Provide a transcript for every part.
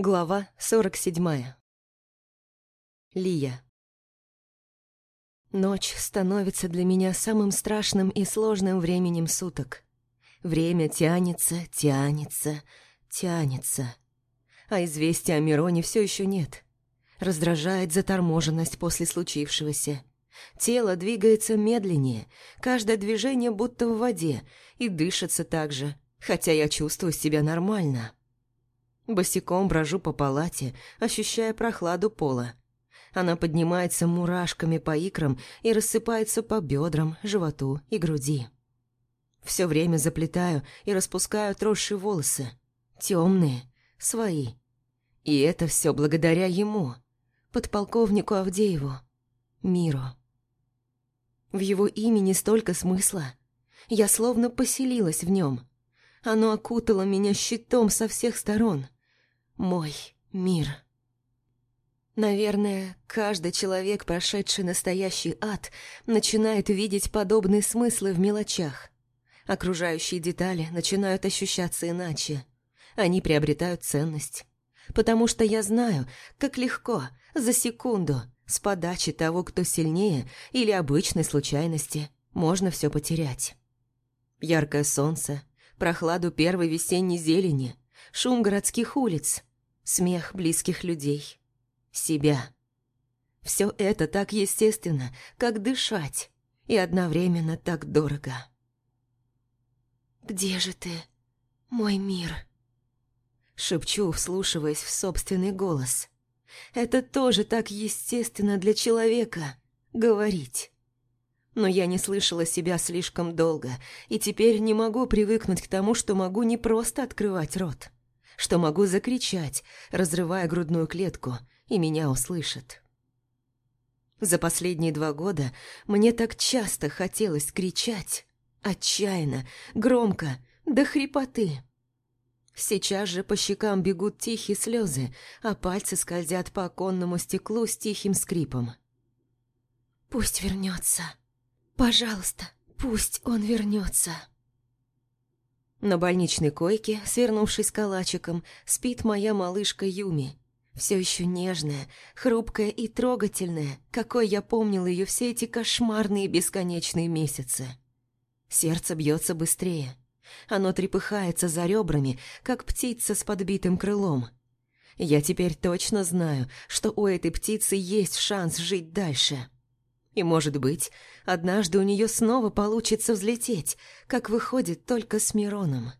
Глава 47. Лия. Ночь становится для меня самым страшным и сложным временем суток. Время тянется, тянется, тянется. А известия о Мироне все еще нет. Раздражает заторможенность после случившегося. Тело двигается медленнее, каждое движение будто в воде, и дышится так же, хотя я чувствую себя нормально. Босиком брожу по палате, ощущая прохладу пола. Она поднимается мурашками по икрам и рассыпается по бедрам, животу и груди. Все время заплетаю и распускаю отросшие волосы. Темные, свои. И это все благодаря ему, подполковнику Авдееву, миру. В его имени столько смысла. Я словно поселилась в нем. Оно окутало меня щитом со всех сторон – мой мир. Наверное, каждый человек, прошедший настоящий ад, начинает видеть подобные смыслы в мелочах. Окружающие детали начинают ощущаться иначе. Они приобретают ценность. Потому что я знаю, как легко, за секунду, с подачи того, кто сильнее, или обычной случайности, можно все потерять. Яркое солнце, прохладу первой весенней зелени, шум городских улиц, смех близких людей, себя. Все это так естественно, как дышать, и одновременно так дорого. «Где же ты, мой мир?» Шепчу, вслушиваясь в собственный голос. «Это тоже так естественно для человека — говорить». Но я не слышала себя слишком долго, и теперь не могу привыкнуть к тому, что могу не просто открывать рот что могу закричать, разрывая грудную клетку, и меня услышат. За последние два года мне так часто хотелось кричать, отчаянно, громко, до хрипоты. Сейчас же по щекам бегут тихие слезы, а пальцы скользят по оконному стеклу с тихим скрипом. «Пусть вернется. Пожалуйста, пусть он вернется. На больничной койке, свернувшись калачиком, спит моя малышка Юми. Все еще нежная, хрупкая и трогательная, какой я помнил ее все эти кошмарные бесконечные месяцы. Сердце бьется быстрее. Оно трепыхается за ребрами, как птица с подбитым крылом. Я теперь точно знаю, что у этой птицы есть шанс жить дальше. И, может быть, однажды у нее снова получится взлететь, как выходит только с Мироном.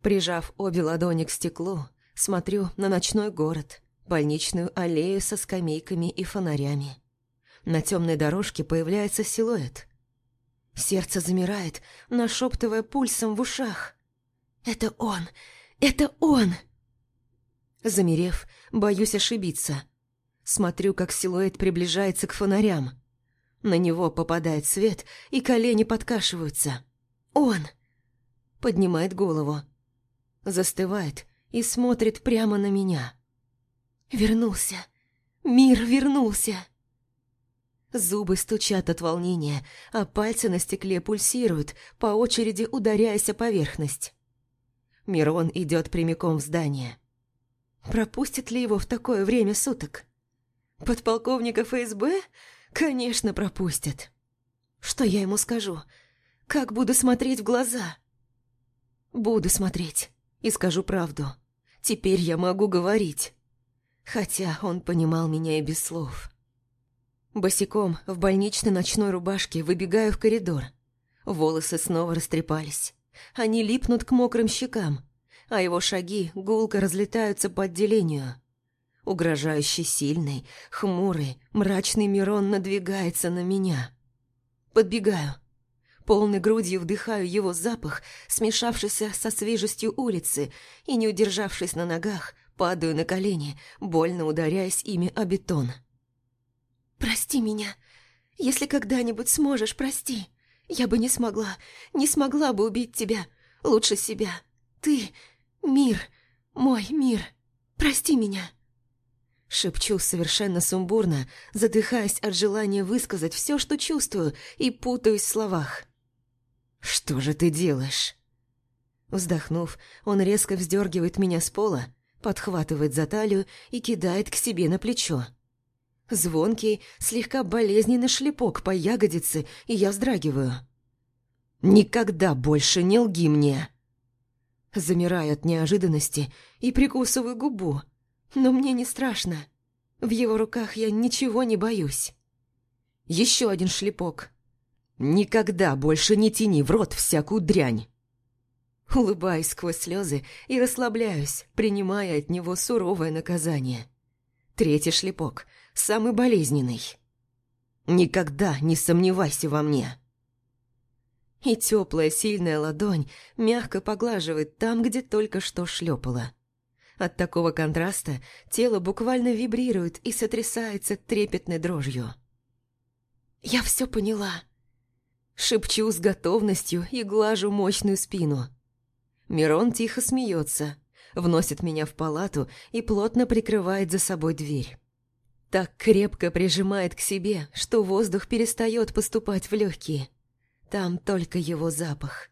Прижав обе ладони к стеклу, смотрю на ночной город, больничную аллею со скамейками и фонарями. На темной дорожке появляется силуэт. Сердце замирает, нашептывая пульсом в ушах. «Это он! Это он!» Замерев, боюсь ошибиться. Смотрю, как силуэт приближается к фонарям. На него попадает свет, и колени подкашиваются. «Он!» Поднимает голову. Застывает и смотрит прямо на меня. «Вернулся! Мир вернулся!» Зубы стучат от волнения, а пальцы на стекле пульсируют, по очереди ударяясь о поверхность. Мирон идет прямиком в здание. Пропустит ли его в такое время суток? Подполковника ФСБ? Конечно, пропустят. Что я ему скажу? Как буду смотреть в глаза? Буду смотреть и скажу правду. Теперь я могу говорить. Хотя он понимал меня и без слов. Босиком в больничной ночной рубашке выбегаю в коридор. Волосы снова растрепались. Они липнут к мокрым щекам, а его шаги гулко разлетаются по отделению. Угрожающий сильный, хмурый, мрачный Мирон надвигается на меня. Подбегаю. Полной грудью вдыхаю его запах, смешавшийся со свежестью улицы, и, не удержавшись на ногах, падаю на колени, больно ударяясь ими о бетон. «Прости меня. Если когда-нибудь сможешь, прости. Я бы не смогла, не смогла бы убить тебя. Лучше себя. Ты — мир, мой мир. Прости меня». Шепчу совершенно сумбурно, задыхаясь от желания высказать все, что чувствую, и путаюсь в словах. «Что же ты делаешь?» Вздохнув, он резко вздергивает меня с пола, подхватывает за талию и кидает к себе на плечо. Звонкий, слегка болезненный шлепок по ягодице, и я вздрагиваю. «Никогда больше не лги мне!» Замираю от неожиданности и прикусываю губу, но мне не страшно. В его руках я ничего не боюсь. Еще один шлепок. «Никогда больше не тяни в рот всякую дрянь!» Улыбаюсь сквозь слезы и расслабляюсь, принимая от него суровое наказание. Третий шлепок, самый болезненный. «Никогда не сомневайся во мне!» И теплая сильная ладонь мягко поглаживает там, где только что шлепала. От такого контраста тело буквально вибрирует и сотрясается трепетной дрожью. «Я все поняла!» Шепчу с готовностью и глажу мощную спину. Мирон тихо смеется, вносит меня в палату и плотно прикрывает за собой дверь. Так крепко прижимает к себе, что воздух перестает поступать в легкие. Там только его запах.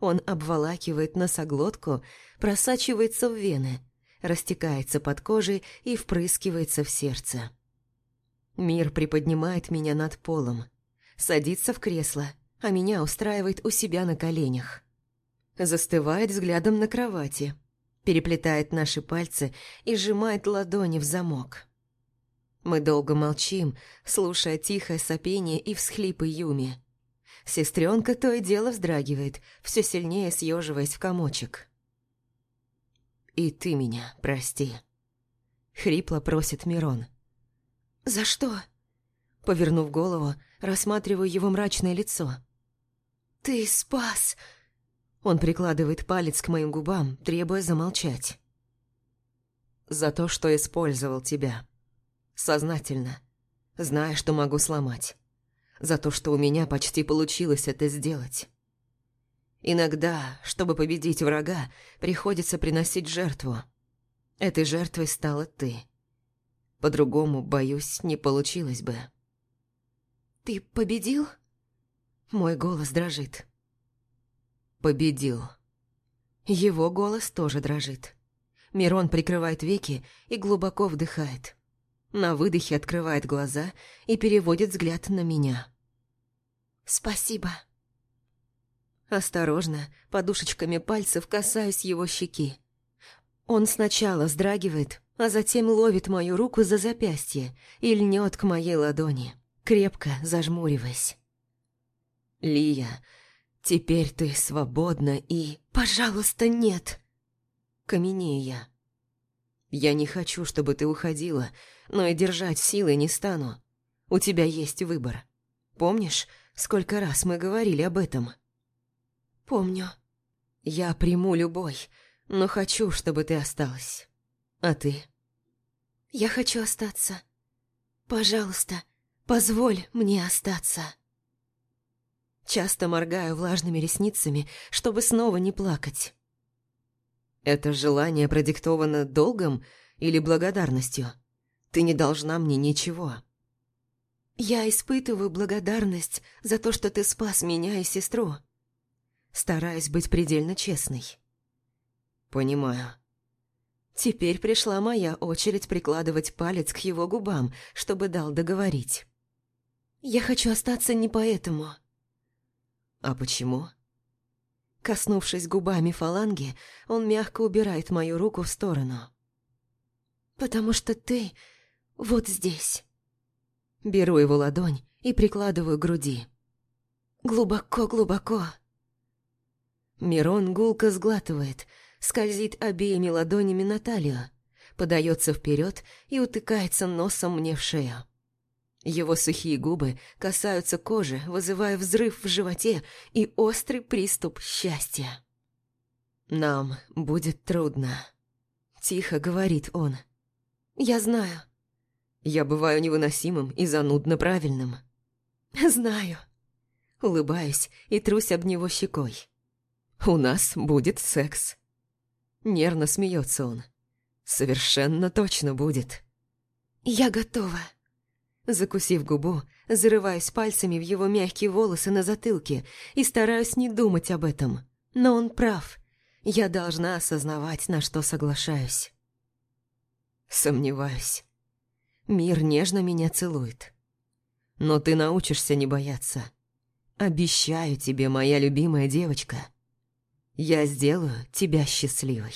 Он обволакивает носоглотку, просачивается в вены, растекается под кожей и впрыскивается в сердце. Мир приподнимает меня над полом, садится в кресло, а меня устраивает у себя на коленях. Застывает взглядом на кровати, переплетает наши пальцы и сжимает ладони в замок. Мы долго молчим, слушая тихое сопение и всхлипы Юми. Сестренка то и дело вздрагивает, все сильнее съеживаясь в комочек. «И ты меня прости», — хрипло просит Мирон. «За что?» Повернув голову, рассматриваю его мрачное лицо. «Ты спас!» Он прикладывает палец к моим губам, требуя замолчать. «За то, что использовал тебя. Сознательно. Зная, что могу сломать. За то, что у меня почти получилось это сделать. Иногда, чтобы победить врага, приходится приносить жертву. Этой жертвой стала ты. По-другому, боюсь, не получилось бы. «Ты победил?» Мой голос дрожит. «Победил». Его голос тоже дрожит. Мирон прикрывает веки и глубоко вдыхает. На выдохе открывает глаза и переводит взгляд на меня. «Спасибо». Осторожно, подушечками пальцев касаюсь его щеки. Он сначала вздрагивает, а затем ловит мою руку за запястье и льнет к моей ладони, крепко зажмуриваясь. «Лия, теперь ты свободна и...» «Пожалуйста, нет!» Каменею я. «Я не хочу, чтобы ты уходила, но и держать силой не стану. У тебя есть выбор. Помнишь, сколько раз мы говорили об этом?» «Помню». «Я приму любой, но хочу, чтобы ты осталась. А ты?» «Я хочу остаться. Пожалуйста, позволь мне остаться». Часто моргаю влажными ресницами, чтобы снова не плакать. «Это желание продиктовано долгом или благодарностью?» Ты не должна мне ничего. Я испытываю благодарность за то, что ты спас меня и сестру. Стараюсь быть предельно честной. Понимаю. Теперь пришла моя очередь прикладывать палец к его губам, чтобы дал договорить. Я хочу остаться не поэтому. А почему? Коснувшись губами фаланги, он мягко убирает мою руку в сторону. «Потому что ты вот здесь. Беру его ладонь и прикладываю к груди. Глубоко-глубоко. Мирон гулко сглатывает, скользит обеими ладонями на талию, подается вперед и утыкается носом мне в шею. Его сухие губы касаются кожи, вызывая взрыв в животе и острый приступ счастья. «Нам будет трудно», — тихо говорит он. «Я знаю», я бываю невыносимым и занудно правильным. Знаю. Улыбаюсь и трусь об него щекой. У нас будет секс. Нервно смеется он. Совершенно точно будет. Я готова. Закусив губу, зарываюсь пальцами в его мягкие волосы на затылке и стараюсь не думать об этом. Но он прав. Я должна осознавать, на что соглашаюсь. Сомневаюсь. Мир нежно меня целует. Но ты научишься не бояться. Обещаю тебе, моя любимая девочка, я сделаю тебя счастливой.